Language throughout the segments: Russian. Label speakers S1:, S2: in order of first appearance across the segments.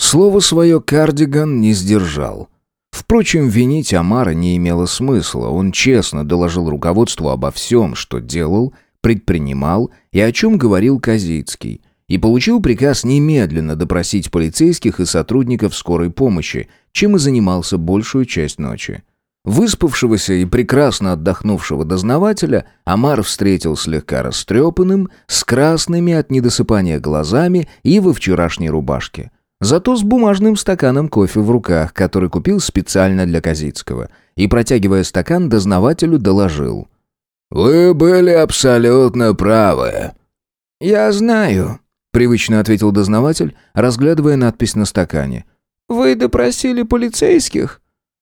S1: Слово свое кардиган не сдержал. Впрочем, винить Амара не имело смысла. Он честно доложил руководству обо всем, что делал, предпринимал и о чем говорил Казицкий, и получил приказ немедленно допросить полицейских и сотрудников скорой помощи, чем и занимался большую часть ночи. Выспавшегося и прекрасно отдохнувшего дознавателя Амар встретил слегка растрепанным, с красными от недосыпания глазами и во вчерашней рубашке. Зато с бумажным стаканом кофе в руках, который купил специально для Казицкого, и, протягивая стакан, дознавателю доложил.
S2: «Вы были абсолютно правы».
S1: «Я знаю», — привычно ответил дознаватель, разглядывая надпись на стакане. «Вы допросили полицейских?»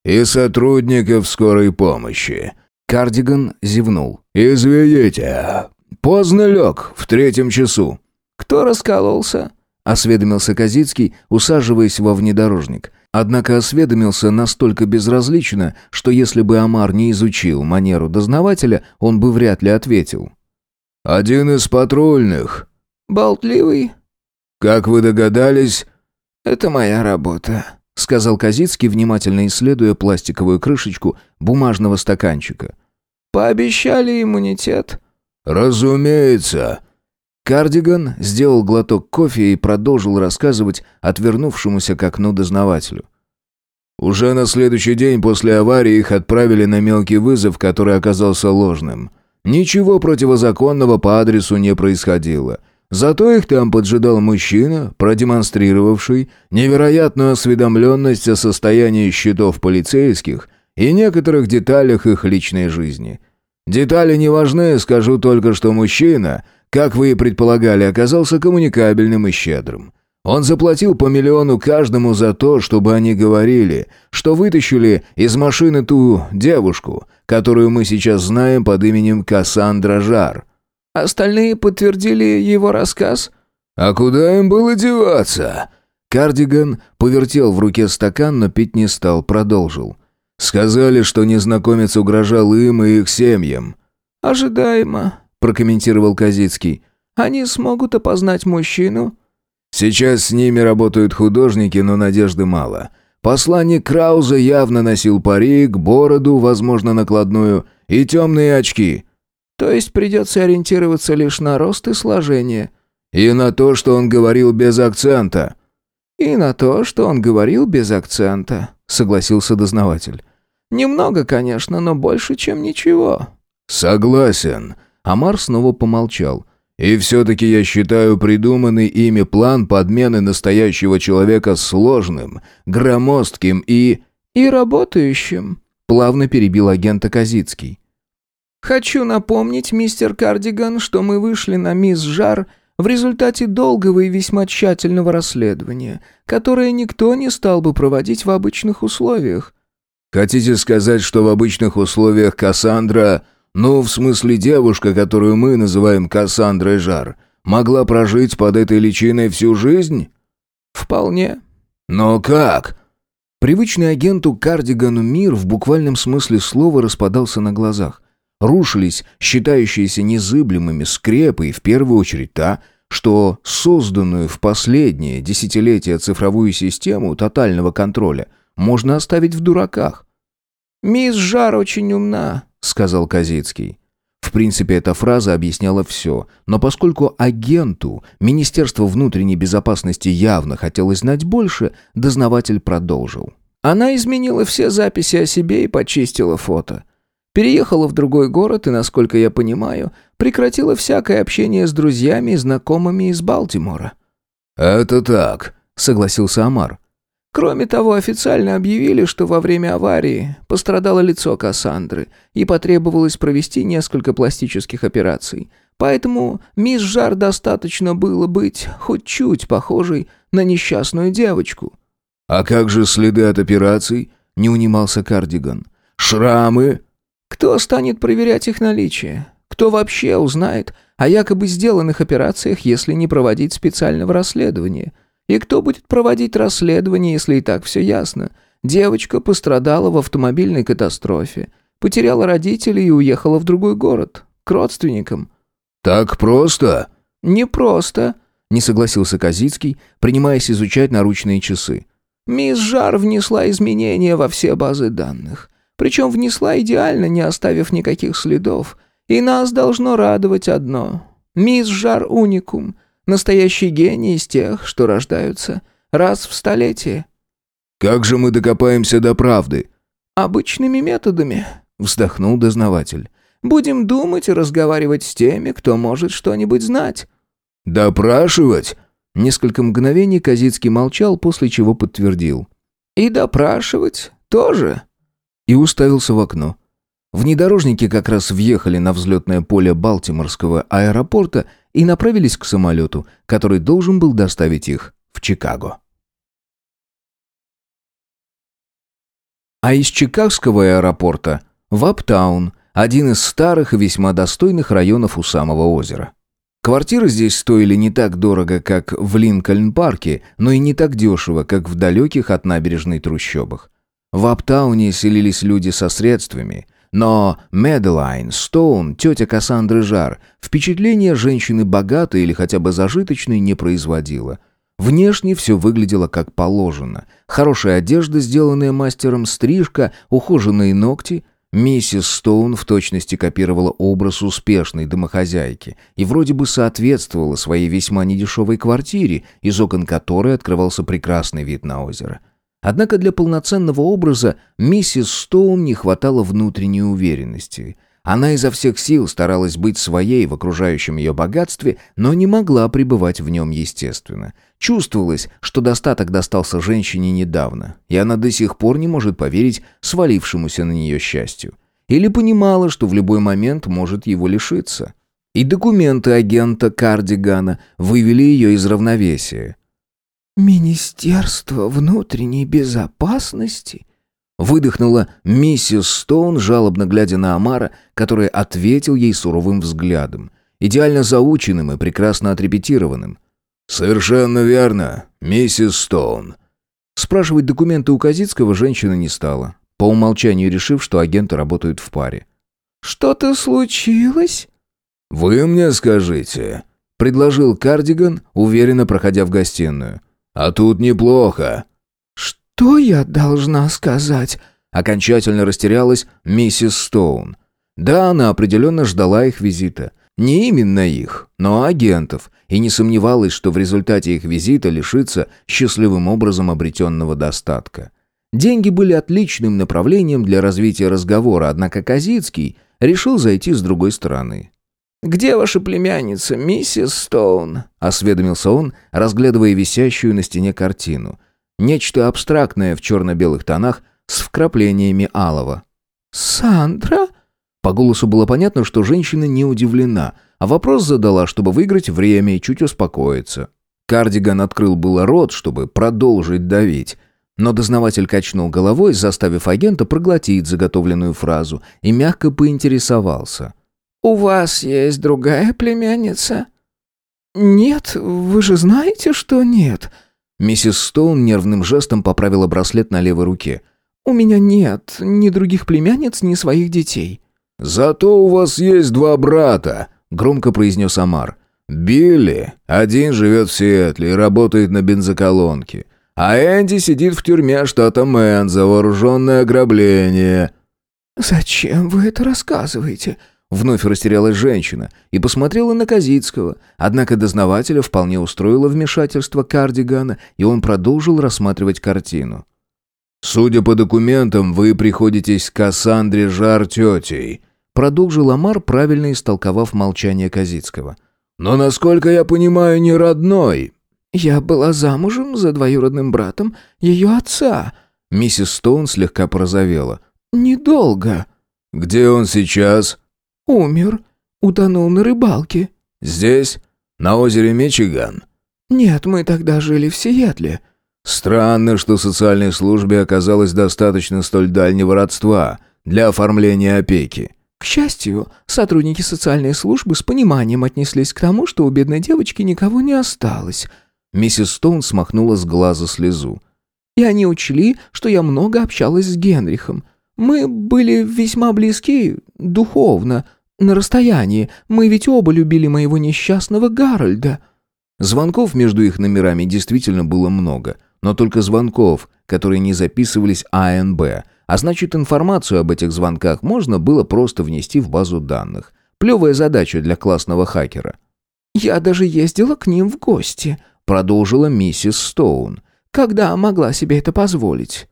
S2: и сотрудников скорой помощи».
S1: Кардиган зевнул.
S2: «Извините, поздно лег, в третьем часу».
S1: «Кто раскололся?» — осведомился Казицкий, усаживаясь во внедорожник. Однако осведомился настолько безразлично, что если бы Амар не изучил манеру дознавателя, он бы вряд ли ответил.
S2: «Один из патрульных».
S1: «Болтливый?»
S2: «Как вы догадались?»
S1: «Это моя работа», — сказал Казицкий, внимательно исследуя пластиковую крышечку бумажного стаканчика. «Пообещали иммунитет».
S2: «Разумеется».
S1: Кардиган сделал глоток кофе и продолжил рассказывать отвернувшемуся к окну дознавателю.
S2: Уже на следующий день после аварии их отправили на мелкий вызов, который оказался ложным. Ничего противозаконного по адресу не происходило. Зато их там поджидал мужчина, продемонстрировавший невероятную осведомленность о состоянии счетов полицейских и некоторых деталях их личной жизни. Детали не важны, скажу только, что мужчина, как вы и предполагали, оказался коммуникабельным и щедрым. Он заплатил по миллиону каждому за то, чтобы они говорили, что вытащили из машины ту девушку, которую мы сейчас знаем под именем Кассандра Жар.
S1: Остальные подтвердили его рассказ?
S2: А куда им было деваться?
S1: Кардиган повертел в руке стакан, но пить не стал, продолжил.
S2: Сказали, что незнакомец угрожал им и их семьям.
S1: Ожидаемо, прокомментировал Казицкий. Они смогут опознать мужчину?
S2: Сейчас с ними работают художники, но надежды мало. Посланник Крауза явно носил парик, бороду, возможно, накладную, и темные очки.
S1: То есть придется ориентироваться лишь на рост и сложение.
S2: И на то, что он говорил без акцента.
S1: И на то, что он говорил без акцента, согласился дознаватель. Немного, конечно, но больше, чем ничего.
S2: Согласен.
S1: Амар снова помолчал.
S2: И все-таки я считаю придуманный ими план подмены настоящего человека сложным, громоздким и...
S1: «И работающим», — плавно перебил агента Казицкий. Хочу напомнить, мистер Кардиган, что мы вышли на мисс Жар в результате долгого и весьма тщательного расследования, которое никто не стал бы проводить в обычных условиях.
S2: Хотите сказать, что в обычных условиях Кассандра, ну, в смысле девушка, которую мы называем Кассандрой Жар, могла прожить под этой личиной всю жизнь?
S1: Вполне.
S2: Но как?
S1: Привычный агенту Кардигану мир в буквальном смысле слова распадался на глазах. Рушились считающиеся незыблемыми скрепы и в первую очередь та, что созданную в последнее десятилетие цифровую систему тотального контроля можно оставить в дураках. «Мисс Жар очень умна», — сказал Казицкий. В принципе, эта фраза объясняла все, но поскольку агенту Министерства внутренней безопасности явно хотелось знать больше, дознаватель продолжил. Она изменила все записи о себе и почистила фото. Переехала в другой город и, насколько я понимаю, прекратила всякое общение с друзьями и знакомыми из Балтимора».
S2: «Это так», — согласился Амар.
S1: Кроме того, официально объявили, что во время аварии пострадало лицо Кассандры и потребовалось провести несколько пластических операций. Поэтому мисс Жар достаточно было быть хоть чуть похожей на несчастную девочку.
S2: «А как же следы от операций?» — не унимался Кардиган. «Шрамы?»
S1: Кто станет проверять их наличие? Кто вообще узнает о якобы сделанных операциях, если не проводить специального расследования? И кто будет проводить расследование, если и так все ясно? Девочка пострадала в автомобильной катастрофе, потеряла родителей и уехала в другой город, к родственникам.
S2: «Так просто?»
S1: «Не просто. Не согласился Козицкий, принимаясь изучать наручные часы.
S3: «Мисс Жар внесла изменения во все базы данных. Причем внесла идеально, не оставив никаких следов. И нас должно радовать одно. Мисс Жар уникум. Настоящий гений из тех, что рождаются раз в столетие».
S2: «Как же мы докопаемся до правды?»
S3: «Обычными методами», — вздохнул дознаватель. «Будем думать и разговаривать с теми, кто может что-нибудь знать».
S2: «Допрашивать?»
S1: Несколько мгновений Козицкий молчал, после чего подтвердил.
S3: «И допрашивать тоже?»
S1: И уставился в окно. Внедорожники как раз въехали на взлетное поле Балтиморского аэропорта и направились к самолету, который должен был доставить их в Чикаго. А из Чикагского аэропорта в Аптаун, один из старых и весьма достойных районов у самого озера. Квартиры здесь стоили не так дорого, как в Линкольн-парке, но и не так дешево, как в далеких от набережной трущобах. В Аптауне селились люди со средствами, но Медлайн Стоун, тетя Кассандры Жар впечатление женщины богатой или хотя бы зажиточной не производила. Внешне все выглядело как положено. Хорошая одежда, сделанная мастером, стрижка, ухоженные ногти – Миссис Стоун в точности копировала образ успешной домохозяйки и вроде бы соответствовала своей весьма недешевой квартире, из окон которой открывался прекрасный вид на озеро. Однако для полноценного образа миссис Стоун не хватало внутренней уверенности – она изо всех сил старалась быть своей в окружающем ее богатстве, но не могла пребывать в нем естественно. Чувствовалось, что достаток достался женщине недавно, и она до сих пор не может поверить свалившемуся на нее счастью. Или понимала, что в любой момент может его лишиться. И документы агента Кардигана вывели ее из равновесия.
S3: «Министерство внутренней безопасности?»
S1: Выдохнула миссис Стоун, жалобно глядя на Амара, который ответил ей суровым взглядом, идеально заученным и прекрасно отрепетированным.
S2: «Совершенно верно, миссис Стоун».
S1: Спрашивать документы у Казицкого женщина не стала, по умолчанию решив, что агенты работают в паре.
S3: «Что-то случилось?»
S2: «Вы мне скажите», — предложил Кардиган, уверенно проходя в гостиную. «А тут неплохо».
S3: «Что я должна сказать?»
S1: Окончательно растерялась миссис Стоун. Да, она определенно ждала их визита. Не именно их, но агентов, и не сомневалась, что в результате их визита лишится счастливым образом обретенного достатка. Деньги были отличным направлением для развития разговора, однако Казицкий решил зайти с другой стороны.
S3: «Где ваша племянница, миссис Стоун?»
S1: — осведомился он, разглядывая висящую на стене картину — Нечто абстрактное в черно-белых тонах с вкраплениями алого.
S3: «Сандра?»
S1: По голосу было понятно, что женщина не удивлена, а вопрос задала, чтобы выиграть время и чуть успокоиться. Кардиган открыл было рот, чтобы продолжить давить, но дознаватель качнул головой, заставив агента проглотить заготовленную фразу, и мягко поинтересовался.
S3: «У вас есть другая племянница?»
S1: «Нет, вы же знаете, что нет», Миссис Стоун нервным жестом поправила браслет на левой руке.
S3: «У меня нет ни других племянниц, ни своих детей».
S2: «Зато у вас есть два брата», — громко произнес Амар. «Билли, один живет в Сиэтле и работает на бензоколонке, а Энди сидит в тюрьме штата Мэн за вооруженное ограбление».
S3: «Зачем вы это рассказываете?»
S1: Вновь растерялась женщина и посмотрела на Казицкого, однако дознавателя вполне устроило вмешательство кардигана, и он продолжил рассматривать картину.
S2: «Судя по документам, вы приходитесь к Кассандре Жар тетей»,
S1: продолжил Амар, правильно истолковав молчание Казицкого.
S2: «Но, насколько я понимаю, не родной».
S3: «Я была замужем за двоюродным братом ее отца».
S1: Миссис Стоун слегка порозовела.
S3: «Недолго».
S2: «Где он сейчас?»
S3: «Умер. Утонул на рыбалке».
S2: «Здесь? На озере Мичиган?»
S3: «Нет, мы тогда жили в Сиэтле».
S2: «Странно, что социальной службе оказалось достаточно столь дальнего родства для оформления опеки».
S3: К счастью, сотрудники социальной службы с пониманием отнеслись к тому, что у бедной девочки никого не осталось.
S1: Миссис Стоун смахнула с глаза слезу.
S3: И они учли, что я много общалась с Генрихом. Мы были весьма близки духовно, на расстоянии. Мы ведь оба любили моего несчастного Гарольда».
S1: Звонков между их номерами действительно было много, но только звонков, которые не записывались АНБ, а значит информацию об этих звонках можно было просто внести в базу данных. Плевая задача для классного хакера.
S3: «Я даже ездила к ним в гости», — продолжила миссис Стоун. «Когда могла себе это позволить?»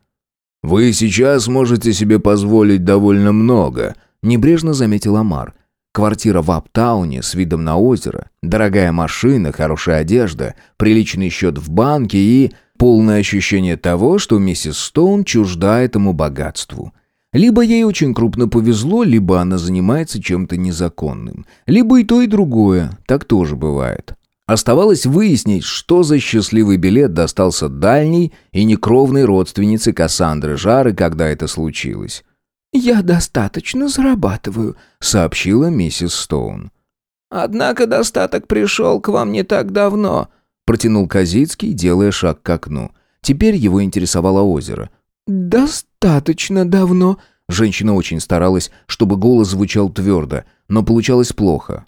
S2: «Вы сейчас можете себе позволить довольно много», — небрежно заметил Амар.
S1: Квартира в Аптауне с видом на озеро, дорогая машина, хорошая одежда, приличный счет в банке и полное ощущение того, что миссис Стоун чужда этому богатству. Либо ей очень крупно повезло, либо она занимается чем-то незаконным. Либо и то, и другое, так тоже бывает. Оставалось выяснить, что за счастливый билет достался дальней и некровной родственнице Кассандры Жары, когда это случилось.
S3: «Я достаточно зарабатываю», — сообщила миссис Стоун. «Однако достаток пришел к вам не так давно», — протянул Казицкий, делая шаг к окну. Теперь его интересовало озеро. «Достаточно давно», — женщина очень старалась, чтобы голос звучал твердо, но получалось плохо.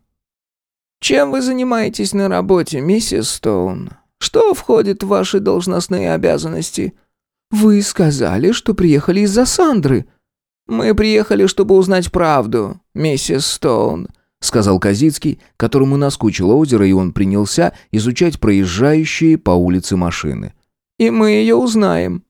S3: «Чем вы занимаетесь на работе, миссис Стоун? Что входит в ваши должностные обязанности?» «Вы сказали, что приехали из-за Сандры», «Мы приехали, чтобы узнать правду, миссис Стоун», — сказал Казицкий, которому наскучило озеро, и он принялся изучать проезжающие по улице машины. «И мы ее узнаем».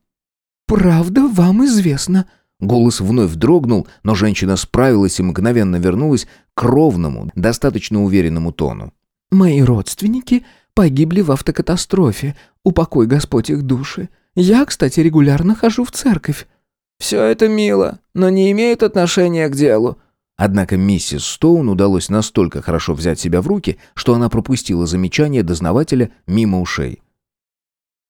S3: «Правда вам известно?» Голос вновь дрогнул, но женщина справилась и мгновенно вернулась к ровному, достаточно уверенному тону. «Мои родственники погибли в автокатастрофе. Упокой Господь их души. Я, кстати, регулярно хожу в церковь». «Все это мило, но не имеет отношения к делу». Однако миссис Стоун удалось настолько хорошо взять себя в руки, что она пропустила замечание дознавателя мимо ушей.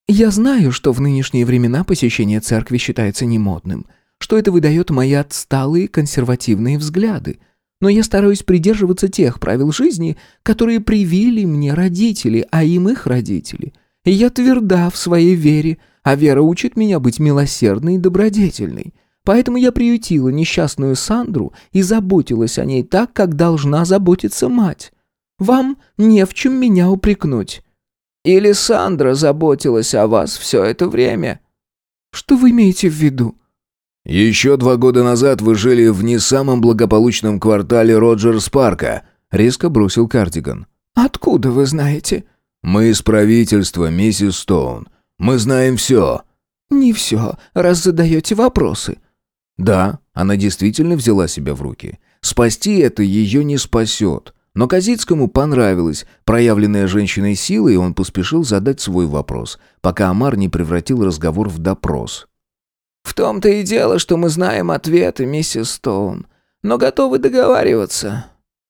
S3: «Я знаю, что в нынешние времена посещение церкви считается немодным, что это выдает мои отсталые консервативные взгляды, но я стараюсь придерживаться тех правил жизни, которые привили мне родители, а им их родители. И я тверда в своей вере, а вера учит меня быть милосердной и добродетельной. Поэтому я приютила несчастную Сандру и заботилась о ней так, как должна заботиться мать. Вам не в чем меня упрекнуть. Или Сандра заботилась о вас все это время? Что вы имеете в виду?
S2: «Еще два года назад вы жили в не самом благополучном квартале Роджерс-парка», — резко бросил Кардиган.
S3: «Откуда вы знаете?»
S2: «Мы из правительства, миссис Стоун. Мы знаем все».
S3: «Не все, раз задаете вопросы».
S1: Да, она действительно взяла себя в руки. Спасти это ее не спасет. Но Казицкому понравилась проявленная женщиной сила, и он поспешил задать свой вопрос, пока Амар не превратил разговор в допрос.
S3: «В том-то и дело, что мы знаем ответы, миссис Стоун, но готовы договариваться».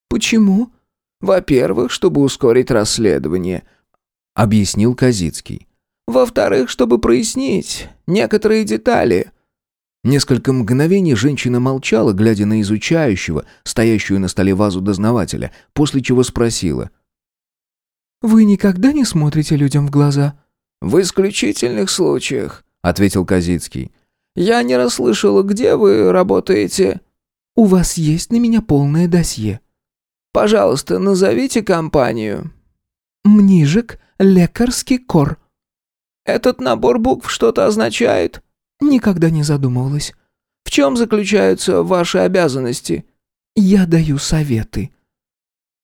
S3: «Почему?» «Во-первых, чтобы ускорить расследование», — объяснил Казицкий. Во-вторых, чтобы прояснить некоторые детали».
S1: Несколько мгновений женщина молчала, глядя на изучающего, стоящую на столе вазу дознавателя, после чего спросила.
S3: «Вы никогда не смотрите людям в глаза?»
S4: «В исключительных случаях», — ответил Казицкий. «Я не расслышала, где вы работаете?»
S3: «У вас есть на меня полное досье».
S4: «Пожалуйста, назовите компанию».
S3: «Мнижек, лекарский кор»,
S4: этот набор букв что-то означает?»
S3: «Никогда не задумывалась».
S4: «В чем заключаются ваши обязанности?»
S3: «Я даю советы».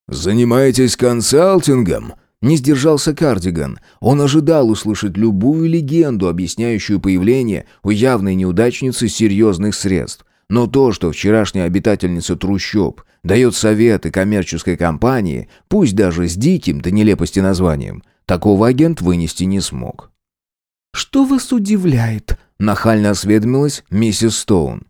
S2: «Занимаетесь консалтингом?» Не сдержался Кардиган. Он ожидал услышать любую легенду, объясняющую появление у явной неудачницы серьезных средств. Но то, что вчерашняя обитательница трущоб дает советы коммерческой компании, пусть даже с диким до нелепости названием, такого агент вынести не смог.
S3: «Что вас удивляет?» — нахально осведомилась миссис Стоун.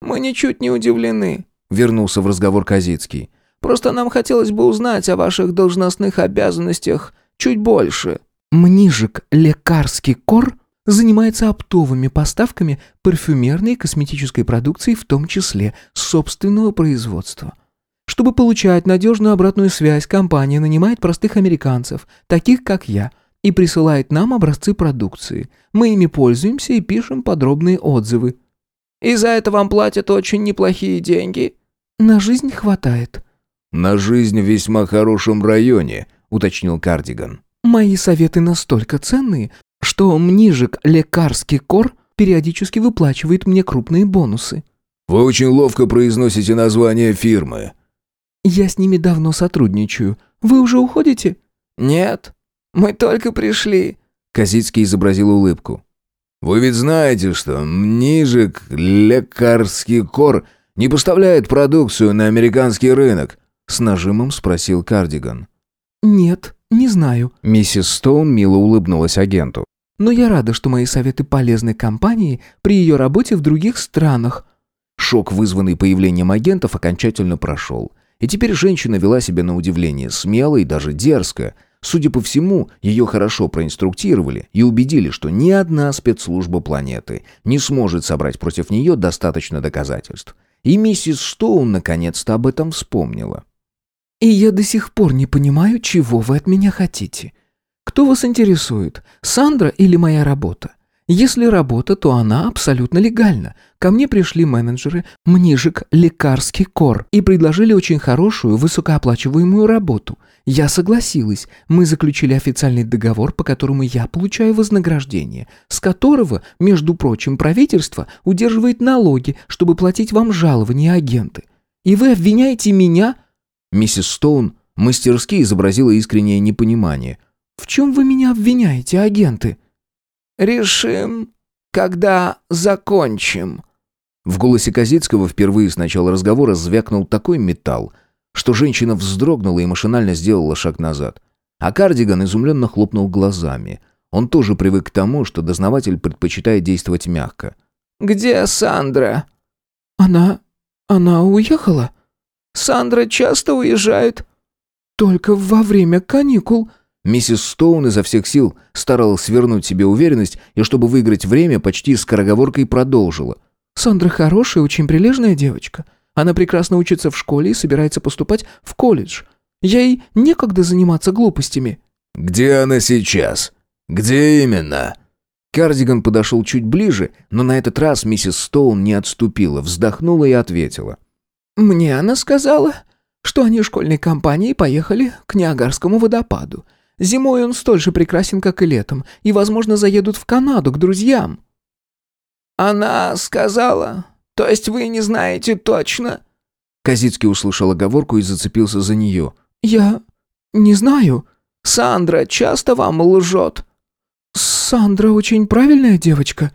S4: «Мы ничуть не удивлены», —
S1: вернулся в разговор Казицкий.
S4: «Просто нам хотелось бы узнать о ваших должностных обязанностях чуть больше».
S3: «Мнижик лекарский кор занимается оптовыми поставками парфюмерной и косметической продукции, в том числе собственного производства». Чтобы получать надежную обратную связь, компания нанимает простых американцев, таких как я – и присылает нам образцы продукции. Мы ими пользуемся и пишем подробные отзывы.
S4: И за это вам платят очень неплохие деньги?
S3: На жизнь хватает.
S2: На жизнь в весьма хорошем районе, уточнил Кардиган.
S3: Мои советы настолько ценные, что Мнижик Лекарский Кор периодически выплачивает мне крупные бонусы.
S2: Вы очень ловко произносите название фирмы.
S3: Я с ними давно сотрудничаю. Вы уже уходите?
S4: Нет, мы только пришли.
S1: Козицкий изобразил улыбку.
S2: Вы ведь знаете, что Мнижик Лекарский Кор не поставляет продукцию на американский рынок? С нажимом спросил Кардиган.
S3: Нет, не знаю.
S1: Миссис Стоун мило улыбнулась агенту.
S3: Но я рада, что мои советы полезны компании при ее работе в других странах.
S1: Шок, вызванный появлением агентов, окончательно прошел. И теперь женщина вела себя на удивление смело и даже дерзко. Судя по всему, ее хорошо проинструктировали и убедили, что ни одна спецслужба планеты не сможет собрать против нее достаточно доказательств. И миссис Стоун наконец-то об этом вспомнила.
S3: «И я до сих пор не понимаю, чего вы от меня хотите. Кто вас интересует, Сандра или моя работа? Если работа, то она абсолютно легальна. Ко мне пришли менеджеры Мнижик Лекарский Кор и предложили очень хорошую, высокооплачиваемую работу. Я согласилась. Мы заключили официальный договор, по которому я получаю вознаграждение, с которого, между прочим, правительство удерживает налоги, чтобы платить вам жалования агенты. И вы обвиняете меня?
S1: Миссис Стоун мастерски изобразила искреннее непонимание.
S3: В чем вы меня обвиняете, агенты?
S4: «Решим, когда закончим».
S1: В голосе Козицкого впервые с начала разговора звякнул такой металл, что женщина вздрогнула и машинально сделала шаг назад. А Кардиган изумленно хлопнул глазами. Он тоже привык к тому, что дознаватель предпочитает действовать мягко.
S4: «Где Сандра?»
S3: «Она... она уехала?»
S4: «Сандра часто уезжает?»
S3: «Только во время каникул»,
S1: Миссис Стоун изо всех сил старалась свернуть себе уверенность и, чтобы выиграть время, почти скороговоркой продолжила.
S3: «Сандра хорошая, очень прилежная девочка. Она прекрасно учится в школе и собирается поступать в колледж. Ей некогда заниматься глупостями».
S2: «Где она сейчас? Где именно?»
S1: Кардиган подошел чуть ближе, но на этот раз миссис Стоун не отступила, вздохнула и ответила.
S3: «Мне она сказала, что они школьной компанией поехали к Ниагарскому водопаду. Зимой он столь же прекрасен, как и летом, и, возможно, заедут в Канаду к друзьям».
S4: «Она сказала? То есть вы не знаете точно?»
S1: Козицкий услышал оговорку и зацепился за нее.
S3: «Я не знаю.
S4: Сандра часто вам лжет?»
S3: «Сандра очень правильная девочка».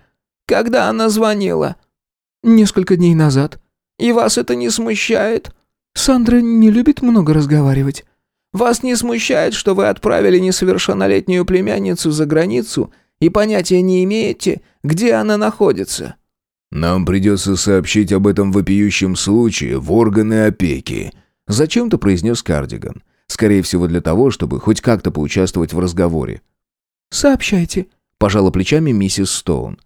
S4: «Когда она звонила?»
S3: «Несколько дней назад».
S4: «И вас это не смущает?»
S3: «Сандра не любит много разговаривать».
S4: Вас не смущает, что вы отправили несовершеннолетнюю племянницу за границу и понятия не имеете, где она находится?»
S2: «Нам придется сообщить об этом вопиющем случае в органы опеки», —
S1: зачем-то произнес Кардиган. Скорее всего, для того, чтобы хоть как-то поучаствовать в разговоре.
S3: «Сообщайте», —
S1: пожала плечами миссис Стоун.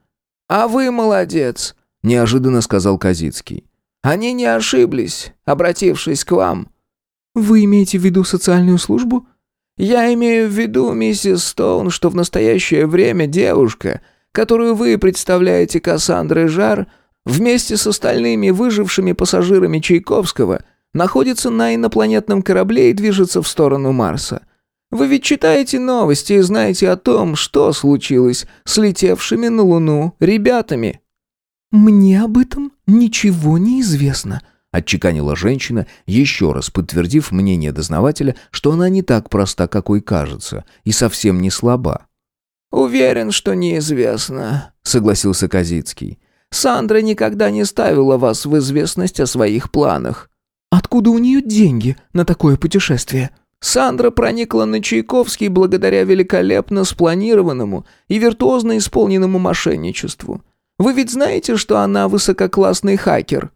S4: «А вы молодец», —
S1: неожиданно сказал Казицкий.
S4: «Они не ошиблись, обратившись к вам.
S3: «Вы имеете в виду социальную службу?»
S4: «Я имею в виду, миссис Стоун, что в настоящее время девушка, которую вы представляете Кассандрой Жар, вместе с остальными выжившими пассажирами Чайковского, находится на инопланетном корабле и движется в сторону Марса. Вы ведь читаете новости и знаете о том, что случилось с летевшими на Луну ребятами».
S3: «Мне об этом ничего не известно»,
S1: отчеканила женщина, еще раз подтвердив мнение дознавателя, что она не так проста, какой кажется, и совсем не слаба.
S4: «Уверен, что неизвестно», — согласился Козицкий. «Сандра никогда не ставила вас в известность о своих планах».
S3: «Откуда у нее деньги на такое путешествие?»
S4: Сандра проникла на Чайковский благодаря великолепно спланированному и виртуозно исполненному мошенничеству. Вы ведь знаете, что она высококлассный хакер?»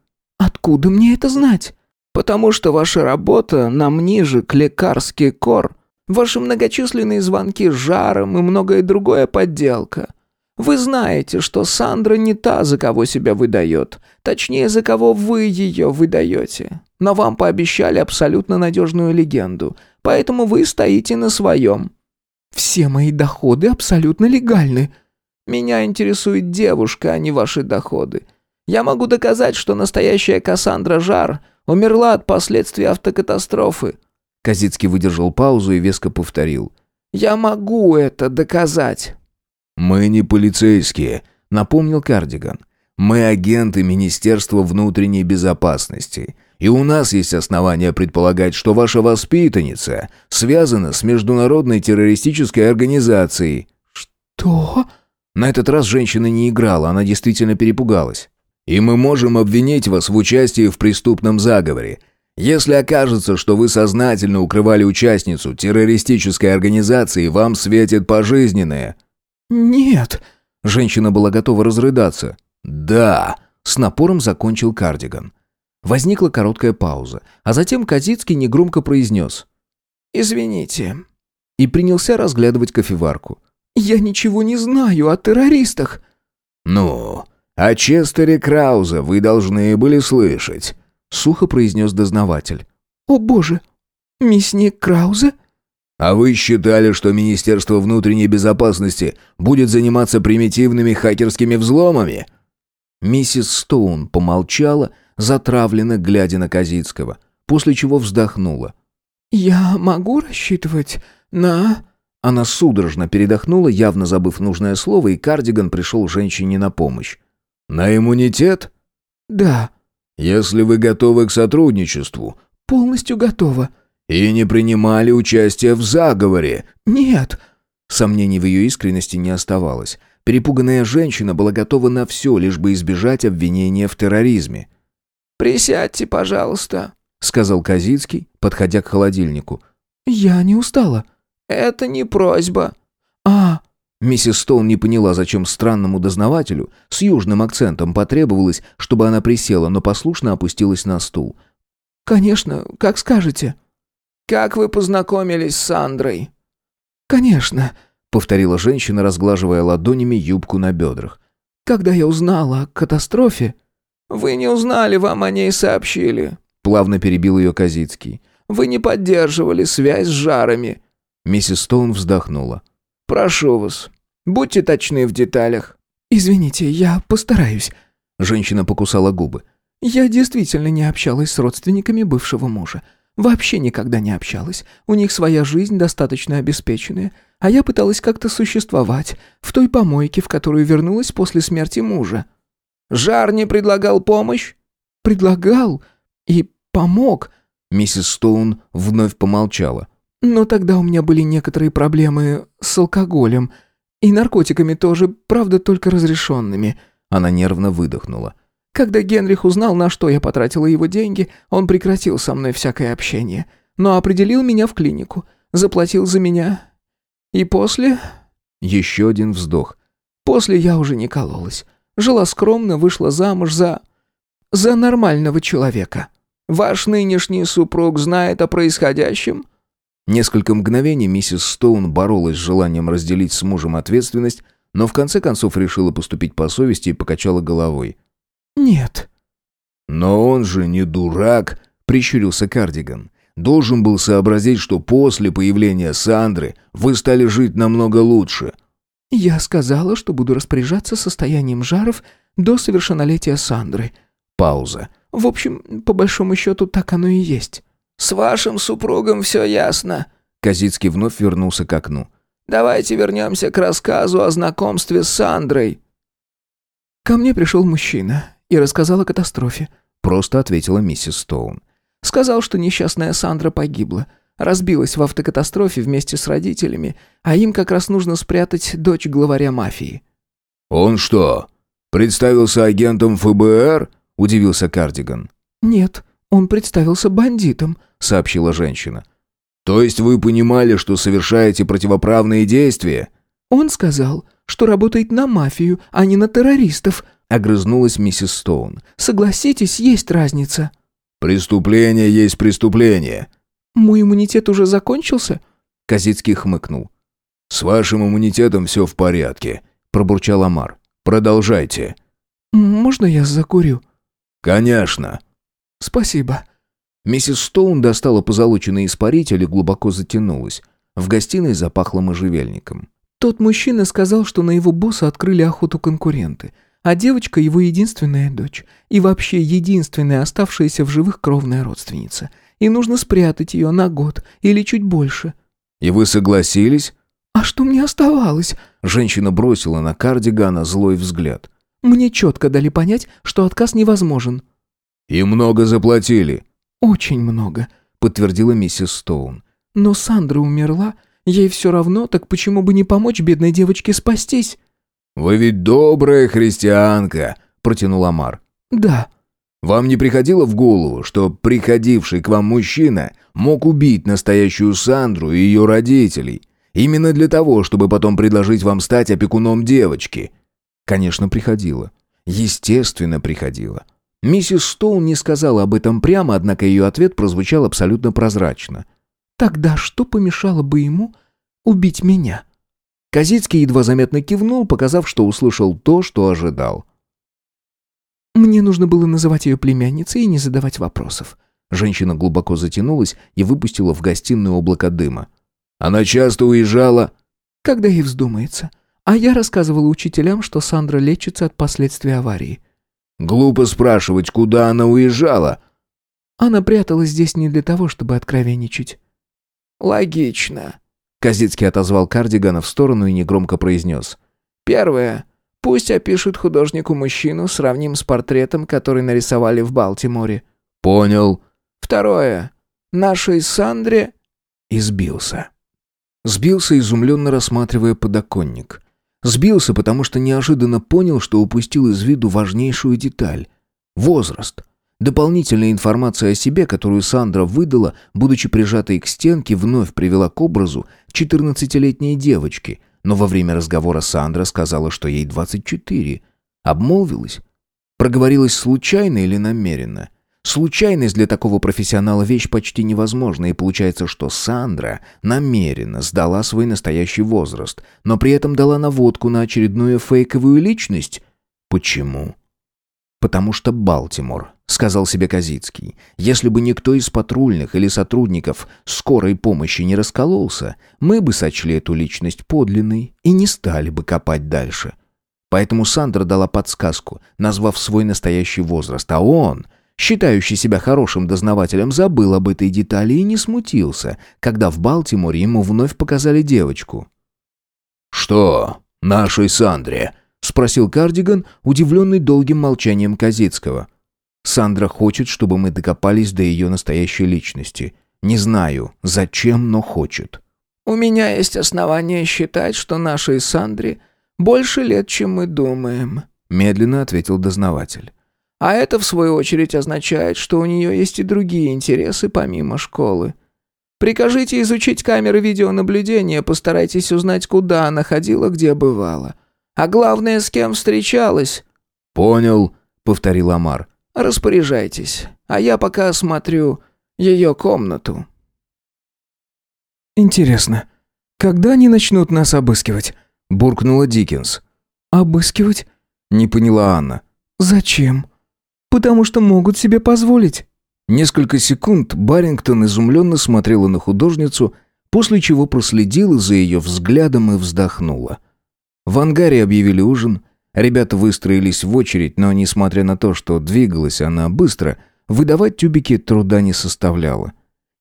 S3: «Откуда мне это знать?»
S4: «Потому что ваша работа нам ниже к лекарский кор, ваши многочисленные звонки с жаром и многое другое подделка. Вы знаете, что Сандра не та, за кого себя выдает, точнее, за кого вы ее выдаете. Но вам пообещали абсолютно надежную легенду, поэтому вы стоите на своем».
S3: «Все мои доходы абсолютно легальны»,
S4: меня интересует девушка, а не ваши доходы. Я могу доказать, что настоящая Кассандра Жар умерла от последствий автокатастрофы».
S1: Козицкий выдержал паузу и веско повторил.
S4: Я могу это доказать».
S2: «Мы не полицейские», — напомнил Кардиган. «Мы агенты Министерства внутренней безопасности. И у нас есть основания предполагать, что ваша воспитанница связана с международной террористической организацией».
S3: «Что?»
S1: На этот раз женщина не играла, она действительно перепугалась.
S2: «И мы можем обвинить вас в участии в преступном заговоре. Если окажется, что вы сознательно укрывали участницу террористической организации, вам светит пожизненное».
S3: «Нет».
S1: Женщина была готова разрыдаться.
S2: «Да», —
S1: с напором закончил Кардиган. Возникла короткая пауза, а затем Казицкий негромко произнес.
S4: «Извините».
S1: И принялся разглядывать кофеварку.
S3: «Я ничего не знаю о террористах».
S2: «Ну, о Честере Крауза вы должны были слышать», —
S1: сухо произнес дознаватель.
S3: «О боже, мясник Краузе?»
S2: «А вы считали, что Министерство внутренней безопасности будет заниматься примитивными хакерскими взломами?»
S1: Миссис Стоун помолчала, затравленно глядя на Казицкого, после чего вздохнула.
S3: «Я могу рассчитывать на...»
S1: Она судорожно передохнула, явно забыв нужное слово, и Кардиган пришел женщине на помощь.
S2: «На иммунитет?»
S3: «Да».
S2: «Если вы готовы к сотрудничеству?»
S3: «Полностью готова».
S2: «И не принимали участие в заговоре?»
S3: «Нет».
S1: Сомнений в ее искренности не оставалось. Перепуганная женщина была готова на все, лишь бы избежать обвинения в терроризме.
S4: «Присядьте, пожалуйста», —
S1: сказал Казицкий, подходя к холодильнику.
S3: «Я не устала».
S4: «Это не просьба».
S3: «А...»
S1: Миссис Стоун не поняла, зачем странному дознавателю с южным акцентом потребовалось, чтобы она присела, но послушно опустилась на стул.
S3: «Конечно, как скажете».
S4: «Как вы познакомились с Сандрой?»
S3: «Конечно», —
S1: повторила женщина, разглаживая ладонями юбку на бедрах.
S3: «Когда я узнала о катастрофе...»
S4: «Вы не узнали, вам о ней сообщили», —
S1: плавно перебил ее Казицкий.
S4: «Вы не поддерживали связь с жарами».
S1: Миссис Стоун вздохнула.
S4: «Прошу вас, будьте точны в деталях».
S3: «Извините, я постараюсь».
S1: Женщина покусала губы.
S3: «Я действительно не общалась с родственниками бывшего мужа. Вообще никогда не общалась. У них своя жизнь достаточно обеспеченная. А я пыталась как-то существовать в той помойке, в которую вернулась после смерти мужа».
S4: «Жар не предлагал помощь?»
S3: «Предлагал и помог».
S1: Миссис Стоун вновь помолчала.
S3: Но тогда у меня были некоторые проблемы с алкоголем. И наркотиками тоже, правда, только разрешенными.
S1: Она нервно выдохнула.
S3: Когда Генрих узнал, на что я потратила его деньги, он прекратил со мной всякое общение. Но определил меня в клинику. Заплатил за меня. И после...
S1: Еще один вздох.
S3: После я уже не кололась. Жила скромно, вышла замуж за... за нормального человека.
S4: Ваш нынешний супруг знает о происходящем?»
S1: Несколько мгновений миссис Стоун боролась с желанием разделить с мужем ответственность, но в конце концов решила поступить по совести и покачала головой.
S3: «Нет».
S2: «Но он же не дурак», — прищурился Кардиган. «Должен был сообразить, что после появления Сандры вы стали жить намного лучше».
S3: «Я сказала, что буду распоряжаться состоянием жаров до совершеннолетия Сандры».
S1: Пауза.
S3: «В общем, по большому счету, так оно и есть».
S4: «С вашим супругом все ясно».
S1: Казицкий вновь вернулся к окну.
S4: «Давайте вернемся к рассказу о знакомстве с Сандрой».
S3: «Ко мне пришел мужчина и рассказал о катастрофе»,
S1: просто ответила миссис Стоун.
S3: «Сказал, что несчастная Сандра погибла. Разбилась в автокатастрофе вместе с родителями, а им как раз нужно спрятать дочь главаря мафии».
S2: «Он что, представился агентом ФБР?» – удивился Кардиган.
S3: «Нет, он представился бандитом», — сообщила женщина.
S2: «То есть вы понимали, что совершаете противоправные действия?»
S3: «Он сказал, что работает на мафию, а не на террористов», — огрызнулась миссис Стоун. «Согласитесь, есть разница».
S2: «Преступление есть преступление».
S3: «Мой иммунитет уже закончился?»
S1: Козицкий хмыкнул.
S2: «С вашим иммунитетом все в порядке», — пробурчал Амар. «Продолжайте».
S3: «Можно я закурю?»
S2: «Конечно».
S3: «Спасибо».
S1: Миссис Стоун достала позолоченный испаритель и глубоко затянулась. В гостиной запахло можжевельником.
S3: «Тот мужчина сказал, что на его босса открыли охоту конкуренты, а девочка его единственная дочь и вообще единственная оставшаяся в живых кровная родственница. И нужно спрятать ее на год или чуть больше».
S2: «И вы согласились?»
S3: «А что мне оставалось?»
S1: Женщина бросила на кардигана злой взгляд.
S3: «Мне четко дали понять, что отказ невозможен».
S1: «И много заплатили».
S3: «Очень много», —
S1: подтвердила миссис Стоун.
S3: «Но Сандра умерла. Ей все равно, так почему бы не помочь бедной девочке спастись?»
S1: «Вы ведь добрая христианка», — протянул Амар.
S3: «Да».
S1: «Вам не приходило в голову, что приходивший к вам мужчина мог убить настоящую Сандру и ее родителей?» Именно для того, чтобы потом предложить вам стать опекуном девочки. Конечно, приходила. Естественно, приходила. Миссис Стоун не сказала об этом прямо, однако ее ответ прозвучал абсолютно прозрачно.
S3: «Тогда что помешало бы ему убить меня?»
S1: Козицкий едва заметно кивнул, показав, что услышал то, что ожидал.
S3: «Мне нужно было называть ее племянницей и не задавать вопросов».
S1: Женщина глубоко затянулась и выпустила в гостиную облако дыма. Она часто уезжала...»
S3: «Когда ей вздумается. А я рассказывала учителям, что Сандра лечится от последствий аварии».
S1: «Глупо спрашивать, куда она уезжала».
S3: «Она пряталась здесь не для того, чтобы откровенничать».
S4: «Логично», —
S1: Козицкий отозвал Кардигана в сторону и негромко произнес.
S4: «Первое. Пусть опишет художнику мужчину, сравним с портретом, который нарисовали в Балтиморе».
S1: «Понял».
S4: «Второе. Нашей Сандре...»
S1: И сбился. Сбился, изумленно рассматривая подоконник. Сбился, потому что неожиданно понял, что упустил из виду важнейшую деталь. Возраст. Дополнительная информация о себе, которую Сандра выдала, будучи прижатой к стенке, вновь привела к образу 14-летней девочки, но во время разговора Сандра сказала, что ей 24. Обмолвилась? Проговорилась случайно или намеренно? Случайность для такого профессионала вещь почти невозможна, и получается, что Сандра намеренно сдала свой настоящий возраст, но при этом дала наводку на очередную фейковую личность. Почему? Потому что Балтимор, сказал себе Козицкий. Если бы никто из патрульных или сотрудников скорой помощи не раскололся, мы бы сочли эту личность подлинной и не стали бы копать дальше. Поэтому Сандра дала подсказку, назвав свой настоящий возраст, а он считающий себя хорошим дознавателем, забыл об этой детали и не смутился, когда в Балтиморе ему вновь показали девочку. «Что, нашей Сандре?» — спросил Кардиган, удивленный долгим молчанием Казицкого. «Сандра хочет, чтобы мы докопались до ее настоящей личности. Не знаю, зачем, но хочет».
S4: «У меня есть основания считать, что нашей Сандре больше лет, чем мы думаем», — медленно ответил дознаватель. А это, в свою очередь, означает, что у нее есть и другие интересы помимо школы. Прикажите изучить камеры видеонаблюдения, постарайтесь узнать, куда она ходила, где бывала. А главное, с кем встречалась».
S1: «Понял», — повторил Амар.
S4: «Распоряжайтесь, а я пока осмотрю ее комнату».
S3: «Интересно, когда они начнут нас обыскивать?»
S1: — буркнула Диккенс.
S3: «Обыскивать?»
S1: — не поняла Анна.
S3: «Зачем?» Потому что могут себе позволить».
S1: Несколько секунд Барингтон изумленно смотрела на художницу, после чего проследила за ее взглядом и вздохнула. В ангаре объявили ужин. Ребята выстроились в очередь, но, несмотря на то, что двигалась она быстро, выдавать тюбики труда не составляло.